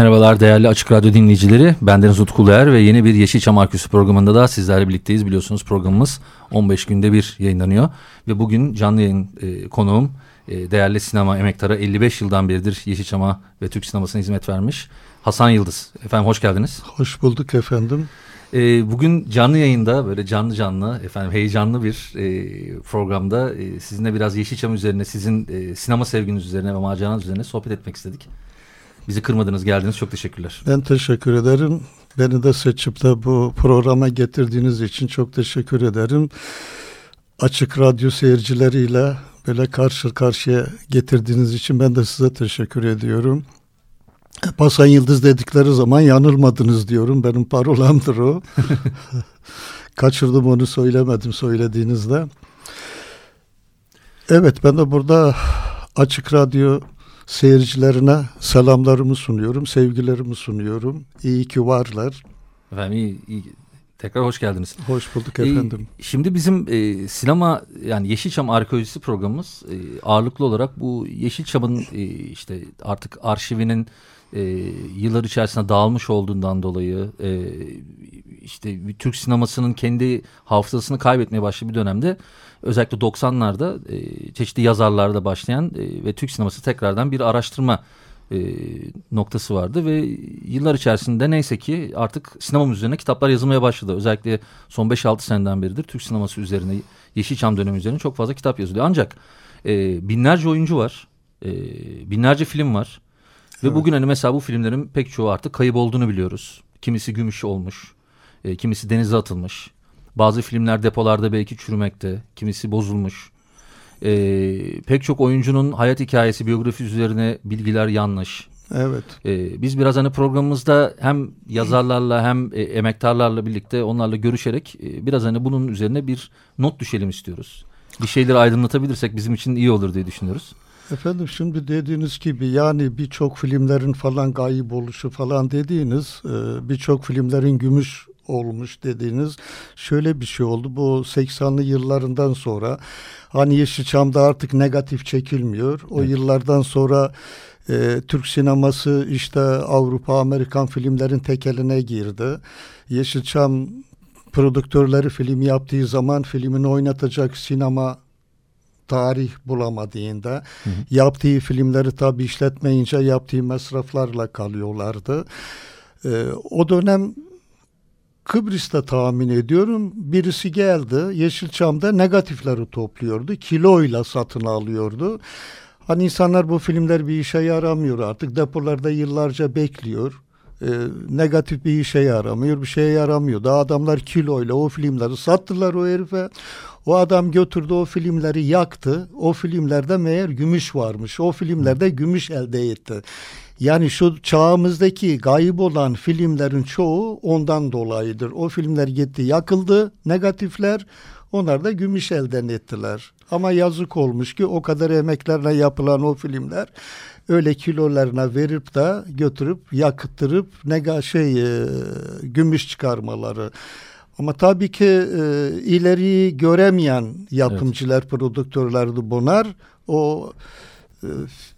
Merhabalar değerli Açık Radyo dinleyicileri. Bendeniz Utku Uluer ve yeni bir Yeşilçam Arküsü programında da sizlerle birlikteyiz. Biliyorsunuz programımız 15 günde bir yayınlanıyor. Ve bugün canlı yayın e, konuğum e, değerli sinema emektarı 55 yıldan beridir Yeşilçam'a ve Türk sinemasına hizmet vermiş Hasan Yıldız. Efendim hoş geldiniz. Hoş bulduk efendim. E, bugün canlı yayında böyle canlı canlı efendim heyecanlı bir e, programda e, sizinle biraz Yeşilçam üzerine sizin e, sinema sevginiz üzerine ve maceranız üzerine sohbet etmek istedik. Bizi kırmadınız geldiniz çok teşekkürler. Ben teşekkür ederim. Beni de seçip de bu programa getirdiğiniz için çok teşekkür ederim. Açık radyo seyircileriyle böyle karşı karşıya getirdiğiniz için ben de size teşekkür ediyorum. Hasan Yıldız dedikleri zaman yanılmadınız diyorum. Benim parolamdır o. Kaçırdım onu söylemedim söylediğinizde. Evet ben de burada Açık Radyo seyircilerine selamlarımı sunuyorum, sevgilerimi sunuyorum. İyi ki varlar. Efendim iyi, iyi. Tekrar hoş geldiniz. Hoş bulduk efendim. Ee, şimdi bizim e, sinema yani Yeşilçam arkeolojisi programımız e, ağırlıklı olarak bu Yeşilçam'ın e, işte artık arşivinin e, yıllar içerisinde dağılmış olduğundan dolayı e, işte Türk sinemasının kendi hafızasını kaybetmeye başladığı bir dönemde özellikle 90'larda e, çeşitli yazarlarda başlayan e, ve Türk sineması tekrardan bir araştırma e, noktası vardı ve yıllar içerisinde neyse ki artık sinemamız üzerine kitaplar yazılmaya başladı. Özellikle son 5-6 seneden beridir Türk sineması üzerine Yeşilçam dönemi üzerine çok fazla kitap yazılıyor. Ancak e, binlerce oyuncu var, e, binlerce film var ve evet. bugün hani mesela bu filmlerin pek çoğu artık kayıp olduğunu biliyoruz. Kimisi gümüş olmuş, e, kimisi denize atılmış. Bazı filmler depolarda belki çürümekte, kimisi bozulmuş. E, pek çok oyuncunun hayat hikayesi, biyografi üzerine bilgiler yanlış. Evet. E, biz biraz hani programımızda hem yazarlarla hem e, emektarlarla birlikte onlarla görüşerek e, biraz hani bunun üzerine bir not düşelim istiyoruz. Bir şeyleri aydınlatabilirsek bizim için iyi olur diye düşünüyoruz. Efendim şimdi dediğiniz gibi yani birçok filmlerin falan kayıp oluşu falan dediğiniz birçok filmlerin gümüş olmuş dediğiniz şöyle bir şey oldu. Bu 80'li yıllarından sonra hani Yeşilçam'da artık negatif çekilmiyor. O evet. yıllardan sonra e, Türk sineması işte Avrupa Amerikan filmlerin tekeline girdi. Yeşilçam prodüktörleri film yaptığı zaman filmini oynatacak sinema tarih bulamadığında hı hı. yaptığı filmleri tabi işletmeyince yaptığı masraflarla kalıyorlardı. Ee, o dönem Kıbrıs'ta tahmin ediyorum birisi geldi Yeşilçam'da negatifleri topluyordu. Kiloyla satın alıyordu. Hani insanlar bu filmler bir işe yaramıyor artık. Depolarda yıllarca bekliyor. Ee, negatif bir işe yaramıyor, bir şeye yaramıyor. Da adamlar kiloyla o filmleri sattılar o herife. O adam götürdü o filmleri yaktı. O filmlerde meğer gümüş varmış. O filmlerde gümüş elde etti. Yani şu çağımızdaki gayip olan filmlerin çoğu ondan dolayıdır. O filmler gitti yakıldı negatifler onlar da gümüş elden ettiler. Ama yazık olmuş ki o kadar emeklerle yapılan o filmler öyle kilolarına verip de götürüp yakıttırıp nega şey e, gümüş çıkarmaları. Ama tabii ki e, ileriyi göremeyen yapımcılar, evet. prodüktörlerdi bunlar. O e,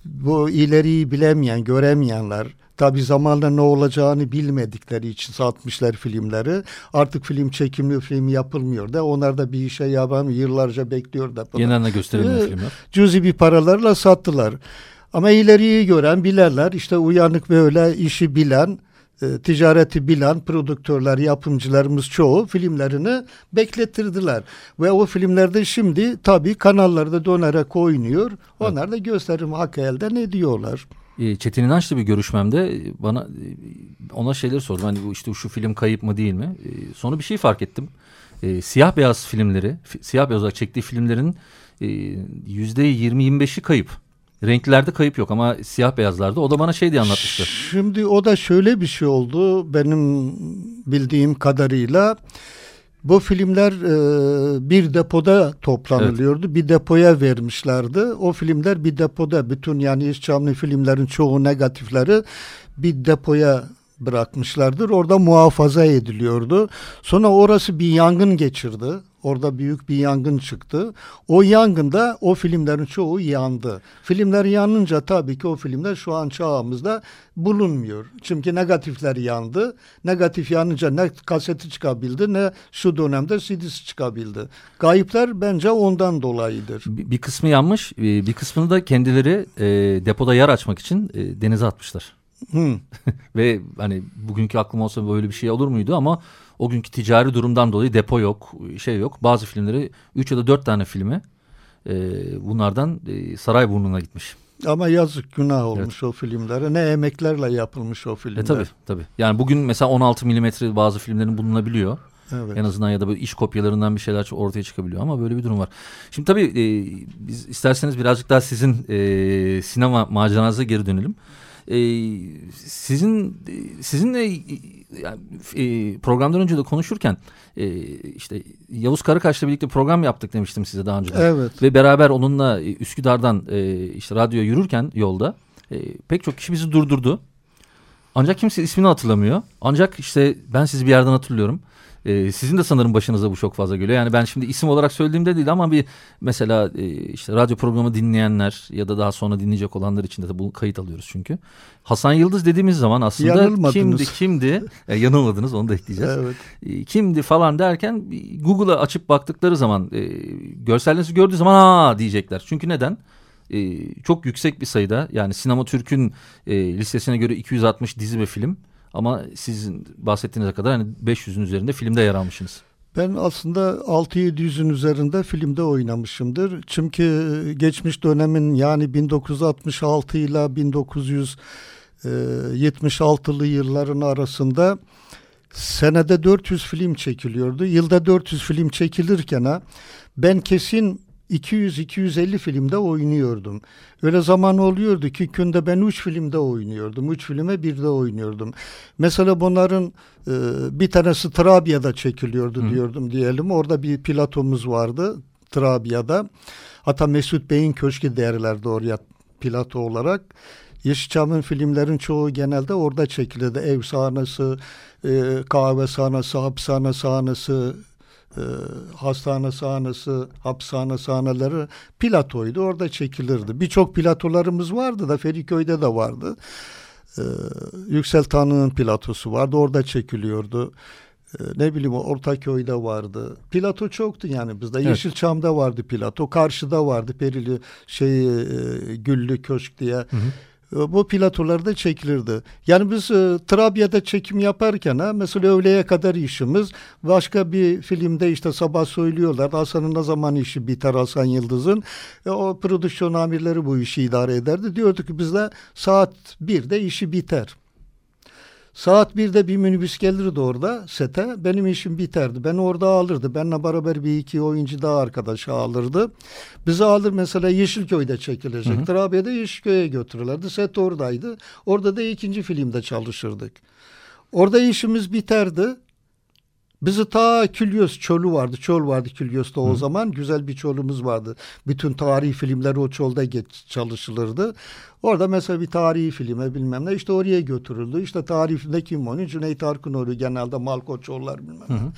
bu ileriyi bilemeyen, göremeyenler tabi zamanla ne olacağını bilmedikleri için satmışlar filmleri. Artık film çekimli film yapılmıyor da onlar da bir işe yapamıyor. Yıllarca bekliyor da. Genelde gösterilmiyor ee, filmler. Cüzi bir paralarla sattılar. Ama ileriyi gören bilenler işte uyanık böyle işi bilen e, ticareti bilen prodüktörler, yapımcılarımız çoğu filmlerini beklettirdiler. Ve o filmlerde şimdi tabii kanallarda dönerek oynuyor. Onlar evet. da gösterim hakkı elden ediyorlar. E, Çetin İnanç'la bir görüşmemde bana e, ona şeyleri sordum. Hani işte şu film kayıp mı değil mi? Sonra bir şey fark ettim. e, siyah beyaz filmleri, siyah beyaz olarak çektiği filmlerin yüzde 20-25'i kayıp. Renklerde kayıp yok ama siyah beyazlarda. O da bana şey diye anlatmıştı. Şimdi o da şöyle bir şey oldu benim bildiğim kadarıyla. Bu filmler e, bir depoda toplanılıyordu. Evet. Bir depoya vermişlerdi. O filmler bir depoda bütün yani İşçamlı filmlerin çoğu negatifleri bir depoya bırakmışlardır. Orada muhafaza ediliyordu. Sonra orası bir yangın geçirdi. Orada büyük bir yangın çıktı. O yangında o filmlerin çoğu yandı. Filmler yanınca tabii ki o filmler şu an çağımızda bulunmuyor. Çünkü negatifler yandı. Negatif yanınca ne kaseti çıkabildi ne şu dönemde CD'si çıkabildi. Kayıplar bence ondan dolayıdır. Bir, bir kısmı yanmış. Bir kısmını da kendileri e, depoda yer açmak için e, denize atmışlar. Hmm. Ve hani bugünkü aklım olsa böyle bir şey olur muydu ama o günkü ticari durumdan dolayı depo yok, şey yok. Bazı filmleri 3 ya da 4 tane filmi e, bunlardan e, Sarayburnu'na gitmiş. Ama yazık günah olmuş evet. o filmlere. Ne emeklerle yapılmış o filmler. E tabii tabii. Yani bugün mesela 16 milimetre bazı filmlerin bulunabiliyor. Evet. En azından ya da böyle iş kopyalarından bir şeyler ortaya çıkabiliyor ama böyle bir durum var. Şimdi tabii e, biz isterseniz birazcık daha sizin e, sinema maceranıza geri dönelim. E, sizin sizinle yani, e, programdan önce de konuşurken e, işte Yavuz Karakaş'la birlikte program yaptık demiştim size daha önce. Evet. Ve beraber onunla e, Üsküdar'dan e, işte radyoya yürürken yolda e, pek çok kişi bizi durdurdu. Ancak kimse ismini hatırlamıyor. Ancak işte ben sizi bir yerden hatırlıyorum. E, sizin de sanırım başınıza bu çok fazla geliyor. Yani ben şimdi isim olarak söylediğimde değil ama bir mesela e, işte radyo programı dinleyenler ya da daha sonra dinleyecek olanlar için de bu kayıt alıyoruz çünkü. Hasan Yıldız dediğimiz zaman aslında kimdi kimdi e, yanılmadınız onu da ekleyeceğiz. Evet. E, kimdi falan derken Google'a açıp baktıkları zaman e, görsellerinizi gördüğü zaman aa diyecekler. Çünkü neden? E, çok yüksek bir sayıda yani Sinema Türk'ün e, listesine göre 260 dizi ve film ama sizin bahsettiğinize kadar hani 500'ün üzerinde filmde yer almışsınız. Ben aslında 6-700'ün üzerinde filmde oynamışımdır. Çünkü geçmiş dönemin yani 1966 ile 1976'lı yılların arasında senede 400 film çekiliyordu. Yılda 400 film çekilirken ben kesin 200-250 filmde oynuyordum. Öyle zaman oluyordu ki günde ben 3 filmde oynuyordum. 3 filme bir de oynuyordum. Mesela bunların e, bir tanesi Trabya'da çekiliyordu Hı. diyordum diyelim. Orada bir platomuz vardı Trabya'da. Hatta Mesut Bey'in köşkü derlerdi oraya plato olarak. Yeşilçam'ın filmlerin çoğu genelde orada çekilirdi. Ev sahnesi, e, kahve sahnesi, hapishane sahnesi, e, hastane sahnesi, hapishane sahneleri platoydu. Orada çekilirdi. Birçok platolarımız vardı da Feriköy'de de vardı. E, Yüksel Tanrı'nın platosu vardı. Orada çekiliyordu. E, ne bileyim Ortaköy'de vardı. Plato çoktu yani bizde. Evet. Yeşilçam'da vardı plato. Karşıda vardı Perili şey e, Güllü Köşk diye. Hı hı. E, bu platolarda çekilirdi. Yani biz e, Trabya'da çekim yaparken ha, mesela öğleye kadar işimiz başka bir filmde işte sabah söylüyorlar Hasan'ın ne zaman işi biter Hasan Yıldız'ın e, o prodüksiyon amirleri bu işi idare ederdi. Diyordu ki bizde saat 1'de işi biter. Saat birde bir minibüs gelirdi orada sete. Benim işim biterdi. Beni orada alırdı. Benimle beraber bir iki oyuncu daha arkadaş alırdı. Bizi alır mesela Yeşilköy'de çekilecek. Trabya'da Yeşilköy'e götürürlerdi. Set oradaydı. Orada da ikinci filmde çalışırdık. Orada işimiz biterdi. Bizi ta Külyos çölü vardı. Çöl vardı Külyos'ta o Hı. zaman. Güzel bir çölümüz vardı. Bütün tarihi filmler o çölde geç çalışılırdı. Orada mesela bir tarihi filme bilmem ne işte oraya götürüldü. İşte tarihi filmde kim oynuyor? Cüneyt Arkın genelde Malkoçoğullar bilmem ne.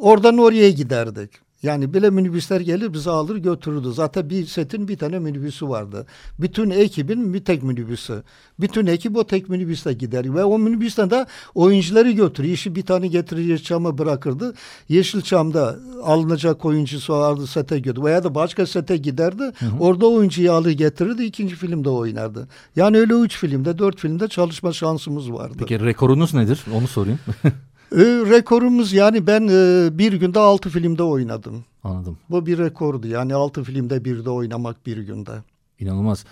Oradan oraya giderdik. Yani bile minibüsler gelir bizi alır götürürdü. Zaten bir setin bir tane minibüsü vardı. Bütün ekibin bir tek minibüsü. Bütün ekip o tek minibüste gider. Ve o minibüsten de oyuncuları götürür. İşi bir tane getirir Yeşilçam'a bırakırdı. Yeşilçam'da alınacak oyuncusu vardı sete götür. Veya da başka sete giderdi. Hı hı. Orada oyuncuyu alır getirirdi. ikinci filmde oynardı. Yani öyle üç filmde dört filmde çalışma şansımız vardı. Peki rekorunuz nedir? Onu sorayım. E, rekorumuz yani ben e, bir günde altı filmde oynadım. Anladım. Bu bir rekordu yani altı filmde bir de oynamak bir günde. İnanılmaz.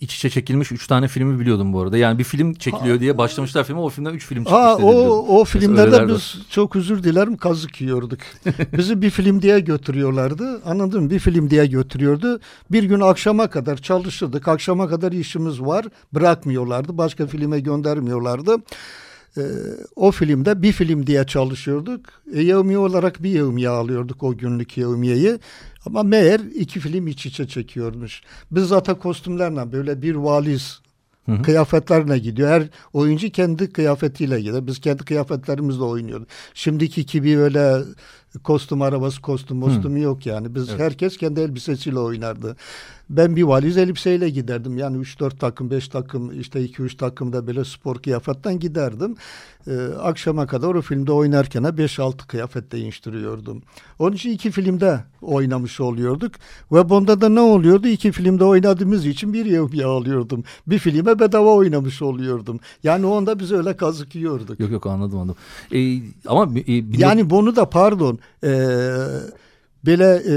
İç içe çekilmiş üç tane filmi biliyordum bu arada. Yani bir film çekiliyor Ha. diye başlamışlar filme o filmden üç film çıkmış. Ha, o, biliyordum. o filmlerde biz çok özür dilerim kazık yiyorduk. Bizi bir film diye götürüyorlardı. Anladın mı? Bir film diye götürüyordu. Bir gün akşama kadar çalışırdık. Akşama kadar işimiz var. Bırakmıyorlardı. Başka filme göndermiyorlardı. Ee, o filmde bir film diye çalışıyorduk. E, yevmiye olarak bir yevmiye alıyorduk o günlük yevmiyeyi. Ama meğer iki film iç içe çekiyormuş. Biz zaten kostümlerle böyle bir valiz Hı hı. kıyafetlerine gidiyor. Her oyuncu kendi kıyafetiyle gidiyor. Biz kendi kıyafetlerimizle oynuyoruz. Şimdiki gibi öyle kostüm arabası, kostüm, kostüm yok yani. Biz Evet. herkes kendi elbisesiyle oynardı. Ben bir valiz elbiseyle giderdim. Yani 3-4 takım, 5 takım, işte 2-3 takım da böyle spor kıyafetten giderdim. Ee, akşama kadar o filmde oynarken 5-6 kıyafet değiştiriyordum. Onun için iki filmde oynamış oluyorduk. Ve bunda da ne oluyordu? İki filmde oynadığımız için bir yevmiye alıyordum. Bir filme bedava oynamış oluyordum. Yani onda biz öyle kazık yiyorduk. Yok yok anladım anladım. Ee, ama e, bir Yani bunu da pardon e, böyle e,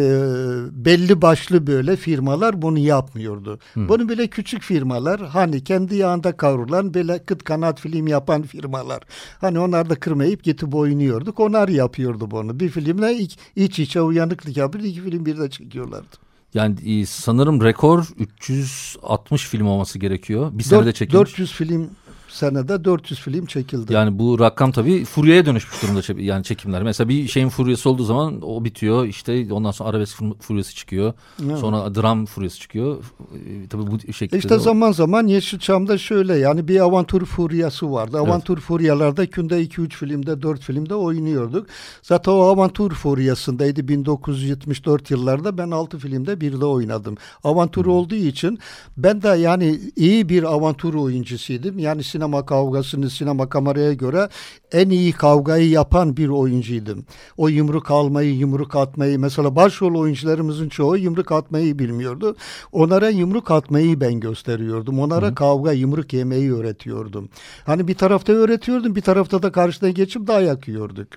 belli başlı böyle firmalar bunu yapmıyordu. Bunu böyle küçük firmalar hani kendi yağında kavrulan böyle kıt kanat film yapan firmalar. Hani onlar da kırmayıp gidip oynuyorduk. Onlar yapıyordu bunu. Bir filmle iç, iç içe uyanıklık yapıyor. iki film bir de çekiyorlardı. yani e, sanırım rekor 360 film olması gerekiyor. Bir senede çekilmiş. 400 film senede 400 film çekildi. Yani bu rakam tabii furyaya dönüşmüş durumda yani çekimler. Mesela bir şeyin furyası olduğu zaman o bitiyor. İşte ondan sonra arabesk fur- furyası çıkıyor. Evet. Sonra dram furyası çıkıyor. Ee, tabii bu şekilde. İşte de o- zaman zaman Yeşilçam'da şöyle yani bir avantür furyası vardı. Avantür furyalarda günde 2-3 filmde 4 filmde oynuyorduk. Zaten o avantür furyasındaydı 1974 yıllarda ben 6 filmde bir de oynadım. Avantür olduğu için ben de yani iyi bir avantür oyuncusuydum. Yani sinema kavgasını sinema kameraya göre en iyi kavgayı yapan bir oyuncuydum. O yumruk almayı, yumruk atmayı mesela başrol oyuncularımızın çoğu yumruk atmayı bilmiyordu. Onlara yumruk atmayı ben gösteriyordum. Onlara kavga, yumruk yemeyi öğretiyordum. Hani bir tarafta öğretiyordum, bir tarafta da karşıdan geçip dayak yiyorduk.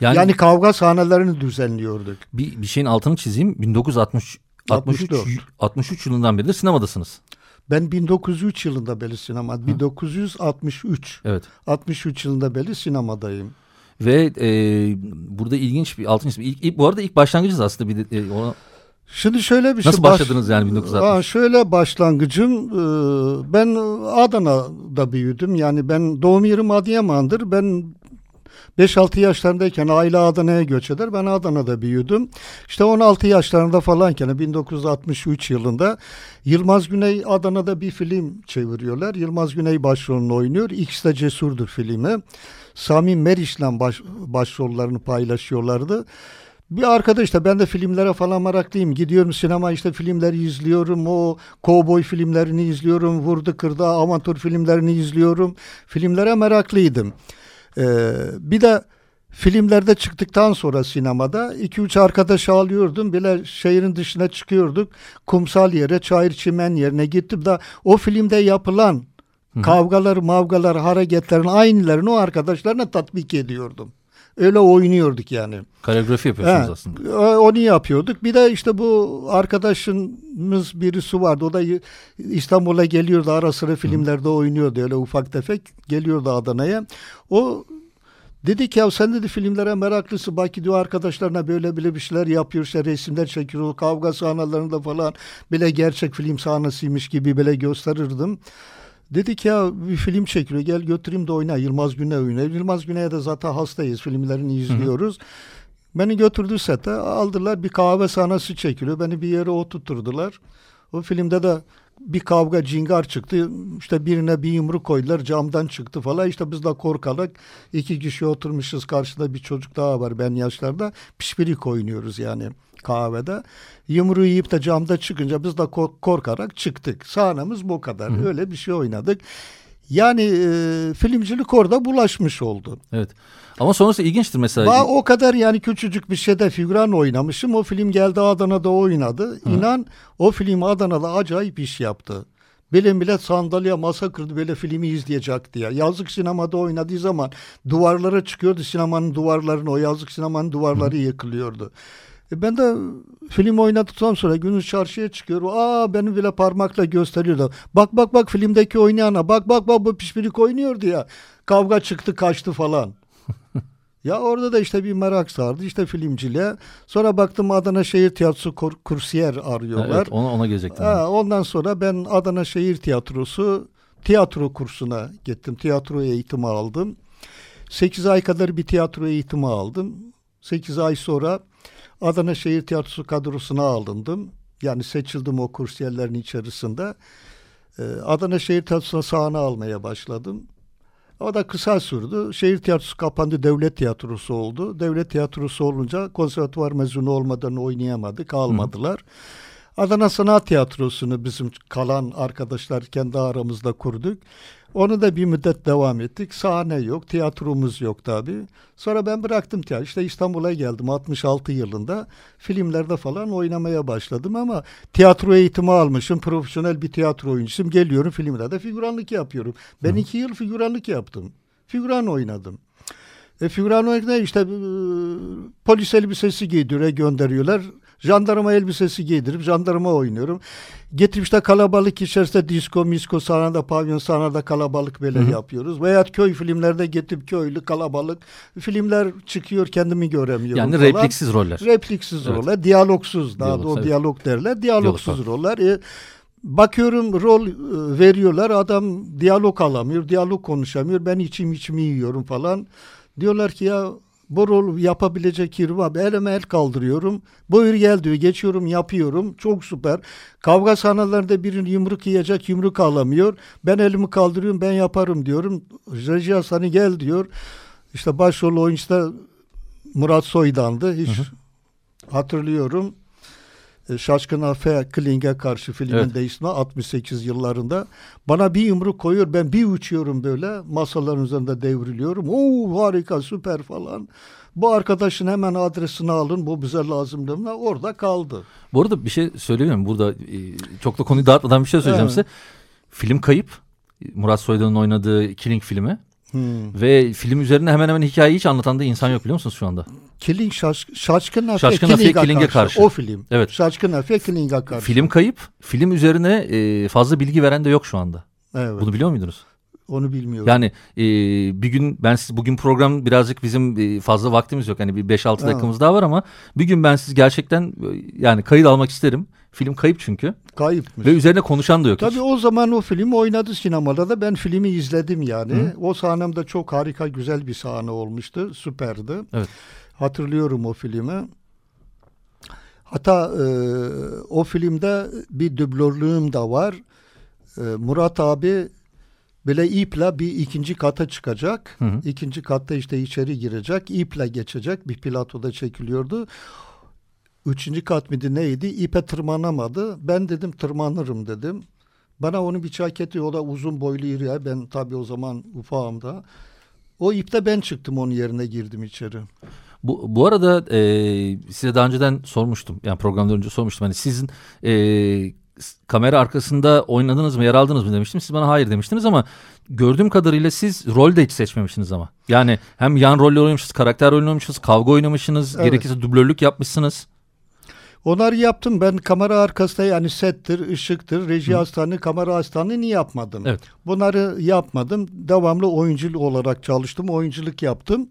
yani, Yani, kavga sahnelerini düzenliyorduk. bir, bir şeyin altını çizeyim. 1960 63 64. 63 yılından beridir sinemadasınız. Ben 1903 yılında beri sinema, 1963. Evet. 63 yılında beri sinemadayım. Ve e, burada ilginç bir altın çizim. İlk, ilk- bu arada ilk başlangıcınız aslında bir de, e, ona, Şimdi şöyle bir şey. nasıl başladınız yani 1960? Aa, şöyle başlangıcım e, ben Adana'da büyüdüm. Yani ben doğum yerim Adıyaman'dır. Ben 5-6 yaşlarındayken aile Adana'ya göç eder. Ben Adana'da büyüdüm. İşte 16 yaşlarında falanken 1963 yılında Yılmaz Güney Adana'da bir film çeviriyorlar. Yılmaz Güney başrolünü oynuyor. İkisi de cesurdur filmi. Sami Meriç'le baş, başrollerini paylaşıyorlardı. Bir arkadaş da ben de filmlere falan meraklıyım. Gidiyorum sinema işte filmleri izliyorum. O kovboy filmlerini izliyorum. Vurdu kırdı amatör filmlerini izliyorum. Filmlere meraklıydım. Ee, bir de filmlerde çıktıktan sonra sinemada 2-3 arkadaş alıyordum. Bile şehrin dışına çıkıyorduk. Kumsal yere, çayır çimen yerine gittim de o filmde yapılan kavgalar, mavgalar, hareketlerin aynılarını o arkadaşlarına tatbik ediyordum. Öyle oynuyorduk yani. Koreografi yapıyorsunuz He, aslında. Onu yapıyorduk. Bir de işte bu arkadaşımız birisi vardı. O da İstanbul'a geliyordu. Ara sıra filmlerde oynuyordu. Öyle ufak tefek. Geliyordu Adana'ya. O dedi ki ya sen dedi filmlere meraklısı. Bak gidiyor arkadaşlarına böyle bile bir şeyler yapıyor. İşte resimler çekiyor. Kavga sahnelerinde falan. Bile gerçek film sahnesiymiş gibi bile gösterirdim. Dedik ya bir film çekiyor gel götüreyim de oyna Yılmaz Güney oyna. Yılmaz Güney'e de zaten hastayız filmlerini izliyoruz. Beni götürdü sete aldılar bir kahve sahnesi çekiliyor. Beni bir yere oturtturdular. O filmde de bir kavga cingar çıktı. İşte birine bir yumruk koydular camdan çıktı falan. İşte biz de korkarak iki kişi oturmuşuz karşıda bir çocuk daha var ben yaşlarda. Pişpirik oynuyoruz yani kahvede. Yumruğu yiyip de camda çıkınca biz de kork- korkarak çıktık. Sahnemiz bu kadar. Öyle bir şey oynadık. Yani e, filmcilik orada bulaşmış oldu. Evet. Ama sonrası ilginçtir mesela. Ba- o kadar yani küçücük bir şeyde figüran oynamışım. O film geldi Adana'da oynadı. İnan o film Adana'da acayip iş yaptı. Bile millet sandalye masa kırdı böyle filmi izleyecek diye. Yazlık sinemada oynadığı zaman duvarlara çıkıyordu sinemanın duvarlarına. O yazlık sinemanın duvarları yıkılıyordu. E ben de film oynadıktan sonra günün çarşıya çıkıyor. Aa benim bile parmakla gösteriyorlar. Bak bak bak filmdeki oynayana bak bak bak bu pişpirik oynuyordu ya. Kavga çıktı kaçtı falan. ya orada da işte bir merak sardı işte filmciliğe. Sonra baktım Adana Şehir Tiyatrosu kur, kursiyer arıyorlar. Evet, ona, ona gelecektim. Ha, ondan sonra ben Adana Şehir Tiyatrosu tiyatro kursuna gittim. Tiyatro eğitimi aldım. 8 ay kadar bir tiyatro eğitimi aldım. 8 ay sonra Adana Şehir Tiyatrosu kadrosuna alındım. Yani seçildim o kursiyerlerin içerisinde. Ee, Adana Şehir Tiyatrosu'na sahne almaya başladım. O da kısa sürdü. Şehir tiyatrosu kapandı, devlet tiyatrosu oldu. Devlet tiyatrosu olunca konservatuvar mezunu olmadan oynayamadık, almadılar. Hı. Adana Sanat Tiyatrosu'nu bizim kalan arkadaşlar kendi aramızda kurduk. Onu da bir müddet devam ettik. Sahne yok, tiyatromuz yok tabii. Sonra ben bıraktım tiyatro. İşte İstanbul'a geldim 66 yılında. Filmlerde falan oynamaya başladım ama tiyatro eğitimi almışım. Profesyonel bir tiyatro oyuncusum. Geliyorum filmlerde figüranlık yapıyorum. Ben Hı. iki yıl figüranlık yaptım. Figüran oynadım. E, figüran oynarken işte e, polis elbisesi giydire gönderiyorlar. Jandarma elbisesi giydirip jandarma oynuyorum. Getirip kalabalık içerisinde disco, misko, sahnada, pavyon sahnada kalabalık böyle Hı-hı. yapıyoruz. Veya köy filmlerde getirip köylü kalabalık filmler çıkıyor kendimi göremiyorum Yani falan. repliksiz roller. Repliksiz evet. roller, diyalogsuz daha Diyalog, evet. diyalog derler. Diyalogsuz Diyalog, roller. E, bakıyorum rol e, veriyorlar adam diyalog alamıyor, diyalog konuşamıyor. Ben içim içimi yiyorum falan. Diyorlar ki ya bu rol yapabilecek var. Elime el kaldırıyorum. Buyur gel diyor. Geçiyorum yapıyorum. Çok süper. Kavga sahnelerinde birinin yumruk yiyecek yumruk alamıyor. Ben elimi kaldırıyorum ben yaparım diyorum. Reji Hasan'ı gel diyor. İşte başrol oyuncu da Murat Soydan'dı. Hiç hı hı. hatırlıyorum. E, Şaşkın Afe Kling'e karşı filmin evet. değişme 68 yıllarında. Bana bir yumruk koyuyor ben bir uçuyorum böyle masaların üzerinde devriliyorum. Oo harika süper falan. Bu arkadaşın hemen adresini alın bu bize lazım demle orada kaldı. Bu arada bir şey söyleyeyim Burada e, çok da konuyu dağıtmadan bir şey söyleyeceğim evet. size. Film Kayıp Murat Soydan'ın oynadığı Killing filmi. Hmm. Ve film üzerine hemen hemen hikayeyi hiç anlatan da insan yok biliyor musunuz şu anda? Killing şaş, Şaşkın Afiye Şaşkın Afiye Killing'e karşı. O film. Evet. Şaşkın Afiye Killing'e karşı. Film kayıp. Film üzerine e, fazla bilgi veren de yok şu anda. Evet. Bunu biliyor muydunuz? Onu bilmiyorum. Yani e, bir gün ben siz bugün program birazcık bizim e, fazla vaktimiz yok. Hani bir 5-6 dakikamız daha var ama bir gün ben siz gerçekten e, yani kayıt almak isterim. Film kayıp çünkü. Kayıpmış. Ve üzerine konuşan da yok Tabii hiç. o zaman o film oynadı sinemada da ben filmi izledim yani. Hı. O sahnemde çok harika güzel bir sahne olmuştu. Süperdi. Evet. Hatırlıyorum o filmi. Hatta e, o filmde bir dublörlüğüm da var. E, Murat abi böyle iple bir ikinci kata çıkacak. Hı hı. İkinci katta işte içeri girecek. iple geçecek. Bir platoda çekiliyordu. Üçüncü kat mıydı neydi? İpe tırmanamadı. Ben dedim tırmanırım dedim. Bana onu bir çaketi o da uzun boylu iri. Ben tabii o zaman ufağım da. O ipte ben çıktım onun yerine girdim içeri. Bu, bu arada e, size daha önceden sormuştum. Yani programdan önce sormuştum. Hani sizin e, kamera arkasında oynadınız mı, yer aldınız mı demiştim. Siz bana hayır demiştiniz ama gördüğüm kadarıyla siz rol de hiç seçmemişsiniz ama. Yani hem yan roller oynamışsınız, karakter oynamışsınız, kavga oynamışsınız, evet. gerekirse dublörlük yapmışsınız. Onları yaptım. Ben kamera arkasında yani settir, ışıktır, reji hastane, kamera hastane yapmadım. Evet. Bunları yapmadım. Devamlı oyunculuk olarak çalıştım. Oyunculuk yaptım.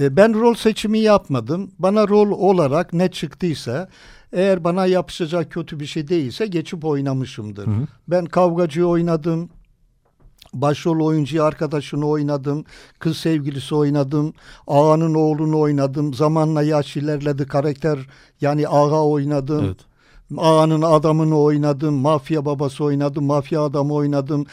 E, ben rol seçimi yapmadım. Bana rol olarak ne çıktıysa eğer bana yapışacak kötü bir şey değilse geçip oynamışımdır. Hı hı. Ben kavgacı oynadım, başrol oyuncu arkadaşını oynadım. Kız sevgilisi oynadım. Ağanın oğlunu oynadım. Zamanla yaş ilerledi karakter yani ağa oynadım. Evet. Ağanın adamını oynadım. Mafya babası oynadım. Mafya adamı oynadım.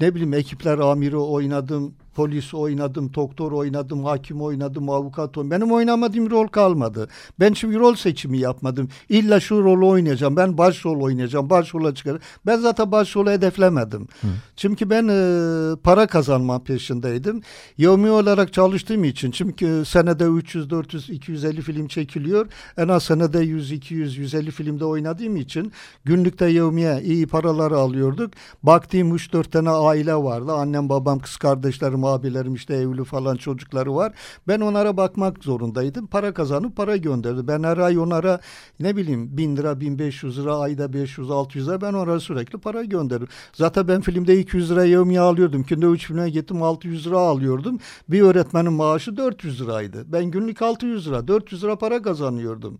Ne bileyim ekipler amiri oynadım polis oynadım, doktor oynadım, hakim oynadım, avukat oynadım. Benim oynamadığım rol kalmadı. Ben çünkü rol seçimi yapmadım. İlla şu rolü oynayacağım. Ben başrol oynayacağım. Başrola çıkar. Ben zaten başrolü hedeflemedim. Hı. Çünkü ben e, para kazanma peşindeydim. Yevmi olarak çalıştığım için. Çünkü senede 300, 400, 250 film çekiliyor. En az senede 100, 200, 150 filmde oynadığım için günlükte yevmiye iyi paraları alıyorduk. Baktığım 3-4 tane aile vardı. Annem, babam, kız kardeşlerim, abilerim işte evli falan çocukları var. Ben onlara bakmak zorundaydım. Para kazanıp para gönderdi. Ben her ay onlara ne bileyim bin lira, bin beş yüz lira, ayda beş yüz, altı yüz lira ben onlara sürekli para gönderirim. Zaten ben filmde 200 lira yevmiye alıyordum. Günde 3 filme gittim 600 lira alıyordum. Bir öğretmenin maaşı 400 liraydı. Ben günlük 600 lira, 400 lira para kazanıyordum.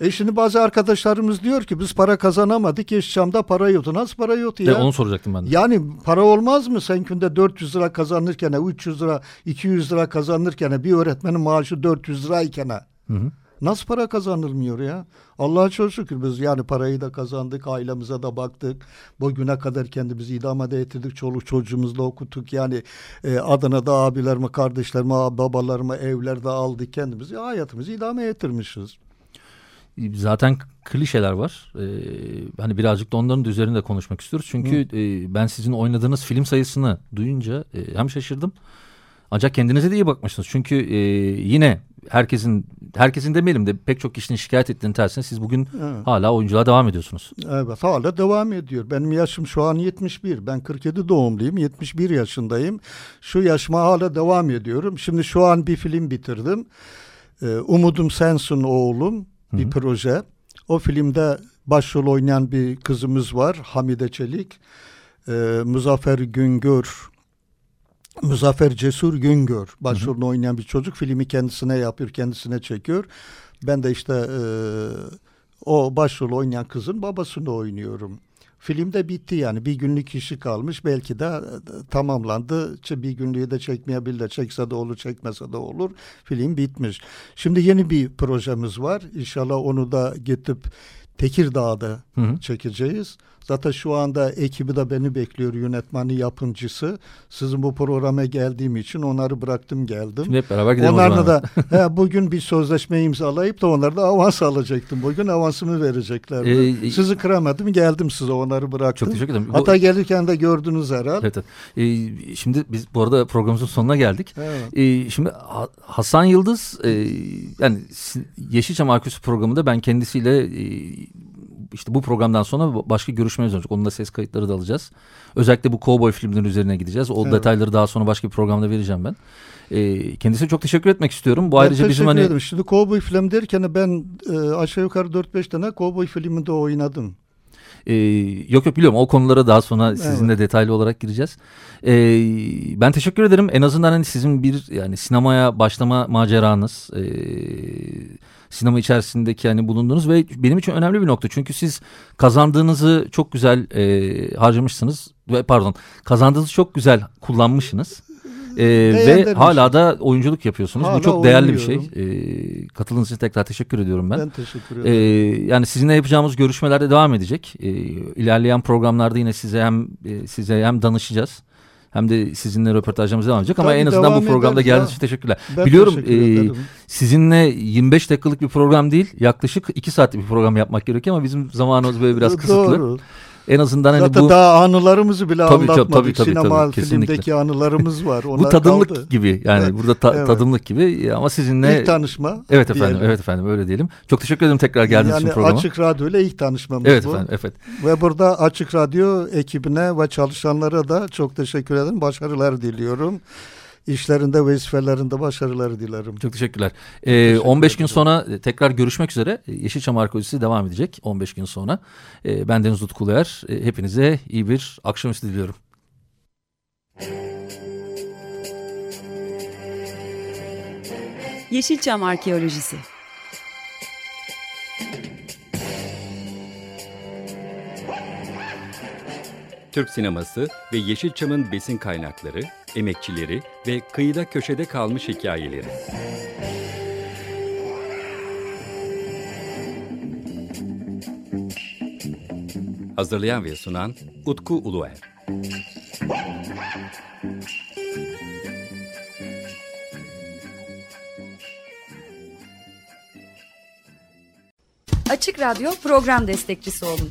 E şimdi bazı arkadaşlarımız diyor ki biz para kazanamadık. Yeşilçam'da para yoktu. Nasıl para yoktu ya? De onu soracaktım ben de. Yani para olmaz mı? Sen günde 400 lira kazanırken, 300 lira, 200 lira kazanırken bir öğretmenin maaşı 400 lirayken Hı hı. nasıl para kazanılmıyor ya? Allah'a çok şükür biz yani parayı da kazandık, ailemize de baktık. Bugüne kadar kendimizi idame de ettirdik, çoluk çocuğumuzla okuttuk. Yani e, Adana'da abilerime, kardeşlerime, babalarıma evlerde aldık kendimizi. Hayatımızı idame ettirmişiz. Zaten klişeler var. Ee, hani birazcık da onların da üzerinde konuşmak istiyoruz. Çünkü e, ben sizin oynadığınız film sayısını duyunca e, hem şaşırdım. Ancak kendinize de iyi bakmışsınız. Çünkü e, yine herkesin herkesin demeyelim de pek çok kişinin şikayet ettiğini tersine siz bugün Evet. hala oyunculuğa devam ediyorsunuz. Evet hala devam ediyor. Benim yaşım şu an 71. Ben 47 doğumluyum. 71 yaşındayım. Şu yaşıma hala devam ediyorum. Şimdi şu an bir film bitirdim. Ee, Umudum Sensin Oğlum bir proje. O filmde başrol oynayan bir kızımız var. Hamide Çelik. Ee, Muzaffer Güngör Muzaffer Cesur Güngör başrolünü oynayan bir çocuk filmi kendisine yapıyor, kendisine çekiyor. Ben de işte e, o başrol oynayan kızın babasını oynuyorum. Film de bitti yani bir günlük işi kalmış belki de e, tamamlandı. Bir günlüğü de çekmeyebilir çekse de olur çekmese de olur. Film bitmiş. Şimdi yeni bir projemiz var. İnşallah onu da gidip Tekirdağ'da Hı hı. çekeceğiz. Zaten şu anda ekibi de beni bekliyor yönetmeni yapımcısı. Sizin bu programa geldiğim için onları bıraktım geldim. Şimdi hep beraber gidelim Onlarla da he, bugün bir sözleşme imzalayıp da onlara da avans alacaktım. Bugün avansımı vereceklerdi. Ee, Sizi kıramadım geldim size onları bıraktım. Çok teşekkür ederim. Bu- Hatta gelirken de gördünüz herhalde. Evet, evet. Ee, şimdi biz bu arada programımızın sonuna geldik. Evet. Ee, şimdi Ha- Hasan Yıldız e, yani Yeşilçam Arküsü programında ben kendisiyle e, işte bu programdan sonra başka görüşmemiz olacak. Onun da ses kayıtları da alacağız. Özellikle bu Cowboy filmlerin üzerine gideceğiz. O Evet. detayları daha sonra başka bir programda vereceğim ben. Ee, kendisine çok teşekkür etmek istiyorum. Bu Ben ayrıca bizim hani ederim. Şimdi kovboy film derken ben e, aşağı yukarı 4-5 tane kovboy filminde oynadım. Ee, yok yok biliyorum o konulara daha sonra sizinle detaylı olarak gireceğiz. Ee, ben teşekkür ederim. En azından hani sizin bir yani sinemaya başlama maceranız, ee, sinema içerisindeki hani bulunduğunuz ve benim için önemli bir nokta. Çünkü siz kazandığınızı çok güzel ee, harcamışsınız ve pardon kazandığınızı çok güzel kullanmışsınız. Ee, ve hala da oyunculuk yapıyorsunuz. Hala Bu çok değerli bir şey. oynuyorum. Ee, katıldığınız için tekrar teşekkür ediyorum ben. Ben teşekkür Ee, ederim. yani sizinle yapacağımız görüşmelerde devam edecek. Ee, ilerleyen programlarda yine size hem e, size hem danışacağız hem de sizinle röportajlarımız devam edecek ama Tabii en azından bu programda geldiğiniz için teşekkürler. Ben Biliyorum teşekkür e, sizinle 25 dakikalık bir program değil yaklaşık 2 saatlik bir program yapmak gerekiyor ama bizim zamanımız böyle biraz kısıtlı. Doğru. En azından hani Zaten bu daha anılarımızı bile Tabii, anlatmadık. tabii, tabii, Sinema tabii, kesinlikle. filmdeki anılarımız var. bu Onlar tadımlık kaldı. gibi yani Evet, burada ta- evet. tadımlık gibi ama sizinle İlk tanışma. Evet efendim, diyelim. evet efendim öyle diyelim. Çok teşekkür ederim tekrar geldiğiniz yani için programa. Açık Radyo ile ilk tanışmamız Evet bu. efendim, evet. Ve burada Açık Radyo ekibine ve çalışanlara da çok teşekkür ederim. Başarılar diliyorum. İşlerinde, vazifelerinde başarılar dilerim. Çok teşekkürler. Ee, 15 gün sonra e, tekrar görüşmek üzere. Yeşilçam Arkeolojisi devam edecek 15 gün sonra. E, ben Deniz Utkuluer. E, hepinize iyi bir akşamüstü diliyorum. Yeşilçam Arkeolojisi Türk sineması ve Yeşilçam'ın besin kaynakları, emekçileri ve kıyıda köşede kalmış hikayeleri. Hazırlayan ve sunan Utku Uluer. Açık Radyo program destekçisi olun.